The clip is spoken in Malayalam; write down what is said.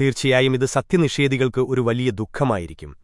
തീർച്ചയായും ഇത് സത്യനിഷേധികൾക്ക് ഒരു വലിയ ദുഃഖമായിരിക്കും